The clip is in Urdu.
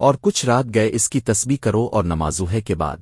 اور کچھ رات گئے اس کی تسبیح کرو اور نمازوہے کے بعد۔